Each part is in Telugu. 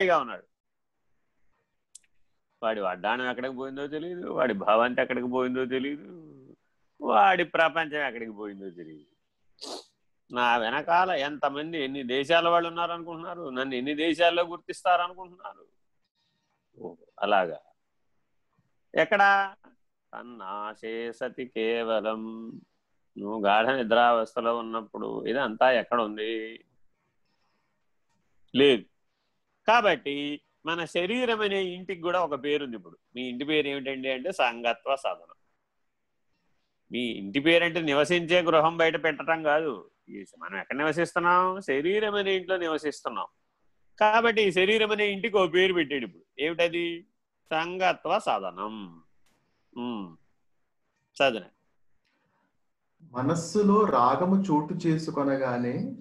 హాయిగా ఉన్నాడు. వాడి వడ్డాణం ఎక్కడికి పోయిందో తెలియదు వాడి భావంతి ఎక్కడికి పోయిందో తెలియదు వాడి ప్రపంచం ఎక్కడికి పోయిందో తెలియదు నా వెనకాల ఎంతమంది ఎన్ని దేశాల వాళ్ళు ఉన్నారనుకుంటున్నారు? నన్ను ఎన్ని దేశాల్లో గుర్తిస్తారనుకుంటున్నారు? అలాగా. ఎక్కడా? తన్నాశే సతి కేవలం. నువ్వు గాఢ నిద్రావస్థలో ఉన్నప్పుడు ఇదంతా ఎక్కడ ఉంది లేదు. కాబట్టి మన శరీరం అనే ఇంటికి కూడా ఒక పేరుంది ఇప్పుడు. మీ ఇంటి పేరు ఏమిటండి అంటే సంగత్వ సాధనం మీ ఇంటి పేరంటే నివసించే గృహం బయట పెట్టడం కాదు. మనం ఎక్కడ నివసిస్తున్నాం? శరీరం అనే ఇంట్లో నివసిస్తున్నాం. కాబట్టి శరీరం అనే ఇంటికి ఒక పేరు పెట్టాడు ఇప్పుడు. ఏమిటది? సంగత్వ సాధనం. చదువు మనస్సులో రాగము చోటు చేసుకొనగానే.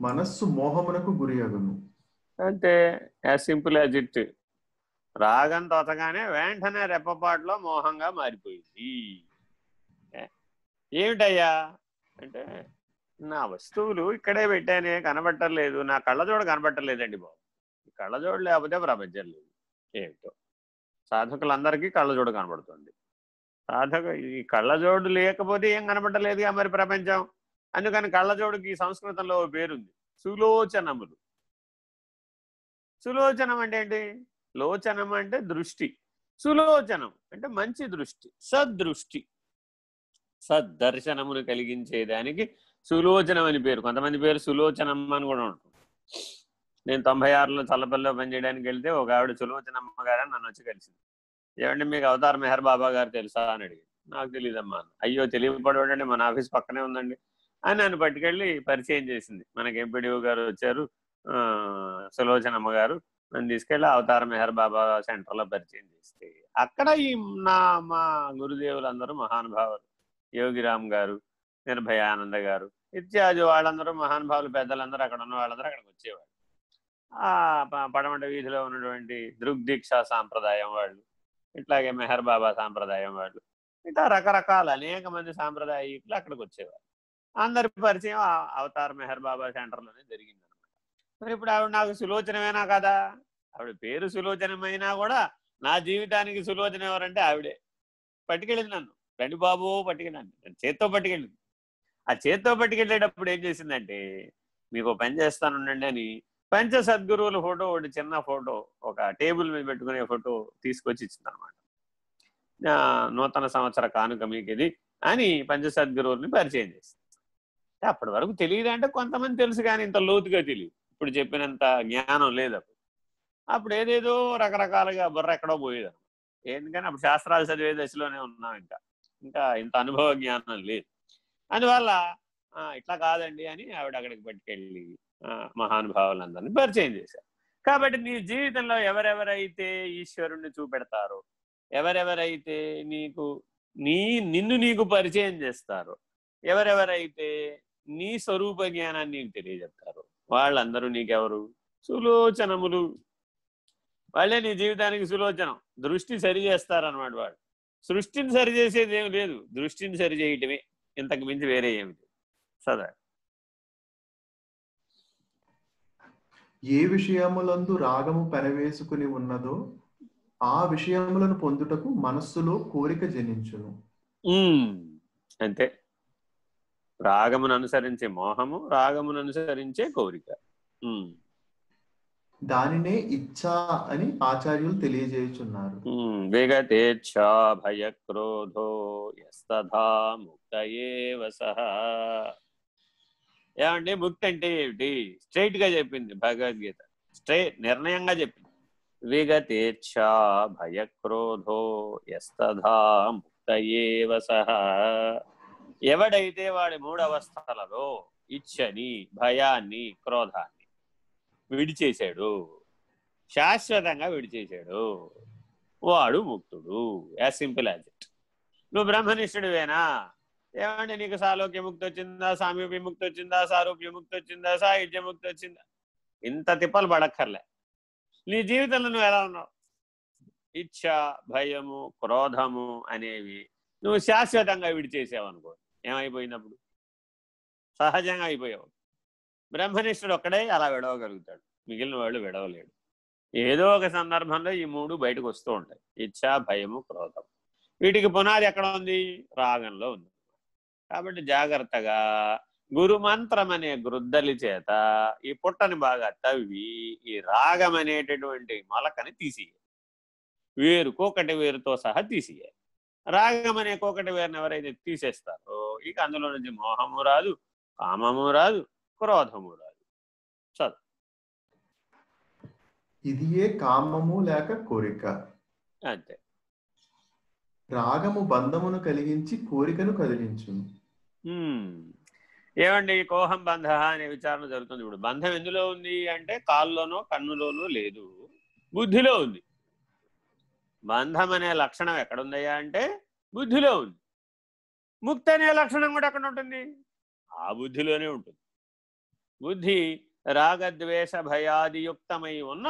మనస్సు మోహమునకు గురియగును అంటే యాజ్ సింపుల్ యాజ్ ఇట్ రాగం తోతగానే వెంటనే రెప్పపాటులో మోహంగా మారిపోయింది. ఏమిటయ్యా? అంటే నా వస్తువులు ఇక్కడే పెట్టానే కనబట్టలేదు. నా కళ్ళజోడు కనబట్టలేదండి బాబు. ఈ కళ్ళజోడు లేకపోతే ప్రపంచం లేదు. ఏమిటో? సాధకులందరికీ కళ్ళజోడు కనబడుతుంది. సాధకు ఈ కళ్ళజోడు లేకపోతే ఏం కనబడలేదుగా మరి ప్రపంచం? అందుకని కళ్ళజోడుకి సంస్కృతంలో పేరుంది. సులోచనములు. సులోచనం అంటే ఏంటి? లోచనం అంటే దృష్టి. సులోచనం అంటే మంచి దృష్టి సద్దృష్టి. సద్దర్శనమును కలిగించేదానికి సులోచనం అని పేరు. కొంతమంది పేరు సులోచనం అని కూడా ఉంటుంది నేను తొంభై ఆరులో చల్లపల్లిలో పనిచేయడానికి వెళ్తే ఒక ఆవిడ సులోచనమ్మ గారు నన్ను వచ్చి కలిసింది. ఏమంటే మీకు అవతార్ మెహర్ బాబా గారు తెలుసా అని అడిగి నాకు తెలియదమ్మా అయ్యో తెలియపడవండి మన ఆఫీస్ పక్కనే ఉందండి అని నన్ను పట్టుకెళ్ళి పరిచయం చేసింది. మనకి ఎంపీడీఓ గారు వచ్చారు. ఆ, సులోచనమ్మ గారు నన్ను తీసుకెళ్ళి అవతార మెహర్ బాబా సెంటర్లో పరిచయం చేస్తే అక్కడ ఈ నా మా గురుదేవులందరూ మహానుభావులు. యోగిరామ్ గారు నిర్భయానంద గారు ఇత్యాది వాళ్ళందరూ మహానుభావులు పెద్దలందరూ అక్కడ ఉన్న వాళ్ళందరూ అక్కడికి వచ్చేవాళ్ళు. ఆ పడమట వీధిలో ఉన్నటువంటి దృగ్దీక్ష సాంప్రదాయం వాళ్ళు ఇట్లాగే మెహర్ బాబా సాంప్రదాయం వాళ్ళు ఇట్లా రకరకాల అనేక మంది సాంప్రదాయకులు అక్కడికి వచ్చేవారు అందరి పరిచయం అవతార అవతార్ మెహర్ బాబా సెంటర్లోనే జరిగింది మరి ఇప్పుడు ఆవిడ నాకు సులోచనమేనా కదా? ఆవిడ పేరు సులోచనమైనా కూడా నా జీవితానికి సులోచన ఎవరంటే ఆవిడే. పట్టుకెళ్ళింది నన్ను. రండి బాబు పట్టుకెళ్ళాను నన్ను చేత్తో పట్టుకెళ్ళింది. ఆ చేత్తో పట్టుకెళ్ళేటప్పుడు ఏం చేసిందంటే మీకు పని చేస్తాను ఉండండి అని పంచ సద్గురువుల ఫోటో ఒకటి చిన్న ఫోటో ఒక టేబుల్ మీద పెట్టుకునే ఫోటో తీసుకొచ్చి ఇచ్చింది అనమాట నూతన సంవత్సర కానుక మీకు ఇది అని పంచ సద్గురువుల్ని పరిచయం చేసింది. అప్పటి వరకు తెలియదు అంటే కొంతమంది తెలుసు కానీ ఇంత లోతుగా తెలియదు. ఇప్పుడు చెప్పినంత జ్ఞానం లేదు అప్పుడు. అప్పుడు ఏదేదో రకరకాలుగా బుర్ర ఎక్కడో పోయేది ఎందుకని అప్పుడు శాస్త్రాలు చదివే దశలోనే ఉన్నాం ఇంకా. ఇంకా ఇంత అనుభవ జ్ఞానం లేదు. అందువల్ల ఇట్లా కాదండి అని ఆవిడ అక్కడికి పట్టుకెళ్ళి ఆ, మహానుభావులందరినీ పరిచయం చేశారు. కాబట్టి నీ జీవితంలో ఎవరెవరైతే ఈశ్వరుణ్ణి చూపెడతారో ఎవరెవరైతే నీకు నీ నిన్ను నీకు పరిచయం చేస్తారో ఎవరెవరైతే నీ స్వరూప జ్ఞానాన్ని నీకు తెలియజెప్తారో వాళ్ళందరూ నీకెవరు? సులోచనములు. వాళ్ళే నీ జీవితానికి సులోచనం. దృష్టి సరి చేస్తారన్నమాట వాడు సృష్టిని సరి చేసేది ఏమి లేదు. దృష్టిని సరి చేయటమే. ఇంతకు మించి వేరే ఏమి లేదు. సదా. ఏ విషయములందు రాగము పెనవేసుకుని ఉన్నదో ఆ విషయములను పొందుటకు మనస్సులో కోరిక జనించును. అంతే. రాగమును అనుసరించే మోహము రాగమును అనుసరించే కోరిక దానినే ఇచ్ఛా అని ఆచార్యులు తెలియజేయుచున్నారు. ఉమ్, విగతేచ్ఛా భయ క్రోధో ముక్త ముక్తి అంటే ఏమిటి? స్ట్రైట్గా చెప్పింది భగవద్గీత. స్ట్రైట్ నిర్ణయంగా చెప్పింది. విగతేచ్ఛా భయ క్రోధో యస్తథా ముక్త సహ. ఎవడైతే వాడి మూడవస్థలలో ఇచ్చని భయాన్ని క్రోధాన్ని విడిచేశాడు శాశ్వతంగా విడిచేశాడు వాడు ముక్తుడు. As simple as it. నువ్వు బ్రహ్మనిష్ఠుడివేనా? ఏమంటే నీకు సాలోక్య ముక్తి వచ్చిందా సామీప్య ముక్తి వచ్చిందా సారూప్య ముక్తి వచ్చిందా సాహిత్య ముక్తి వచ్చిందా? ఇంత తిప్పలు పడక్కర్లే. నీ జీవితంలో నువ్వు ఎలా ఉన్నావు? ఇచ్ఛ భయము క్రోధము అనేవి నువ్వు శాశ్వతంగా విడిచేసావు అనుకో ఏమైపోయినప్పుడు? సహజంగా అయిపోయావు. బ్రహ్మనిష్ఠుడు ఒక్కడే అలా విడవగలుగుతాడు. మిగిలిన వాళ్ళు విడవలేడు. ఏదో ఒక సందర్భంలో ఈ మూడు బయటకు వస్తూ ఉంటాయి. ఇచ్చా భయము క్రోధం. వీటికి పునాది ఎక్కడ ఉంది? రాగంలో ఉంది. కాబట్టి జాగ్రత్తగా గురుమంత్రం అనే గ్రుద్దలి చేత ఈ పుట్టని బాగా తవ్వి ఈ రాగం అనేటటువంటి మొలకని తీసియాలి వేరుకు ఒకటి వేరుతో సహా తీసియాలి రాగం అనే కోకటి వేరుని ఎవరైతే తీసేస్తారో ఇక అందులో నుంచి మోహము రాదు కామము రాదు క్రోధము రాదు. చదువు. ఇది ఏ కామము లేక కోరిక? అంతే. రాగము బంధమును కలిగించి కోరికను కదిలించును. హ్మ్. ఏమండి కోహం బంధ అనే విచారణ జరుగుతుంది. ఇప్పుడు బంధం ఎందులో ఉంది అంటే కాల్లోనో కన్నులోనో లేదు. బుద్ధిలో ఉంది. బంధం అనే లక్షణం ఎక్కడుందయ్యా అంటే బుద్ధిలో ఉంది. ముక్తి అనే లక్షణం కూడా ఎక్కడ ఉంటుంది ఆ బుద్ధిలోనే ఉంటుంది. బుద్ధి రాగద్వేష భయాదియుక్తమై ఉన్న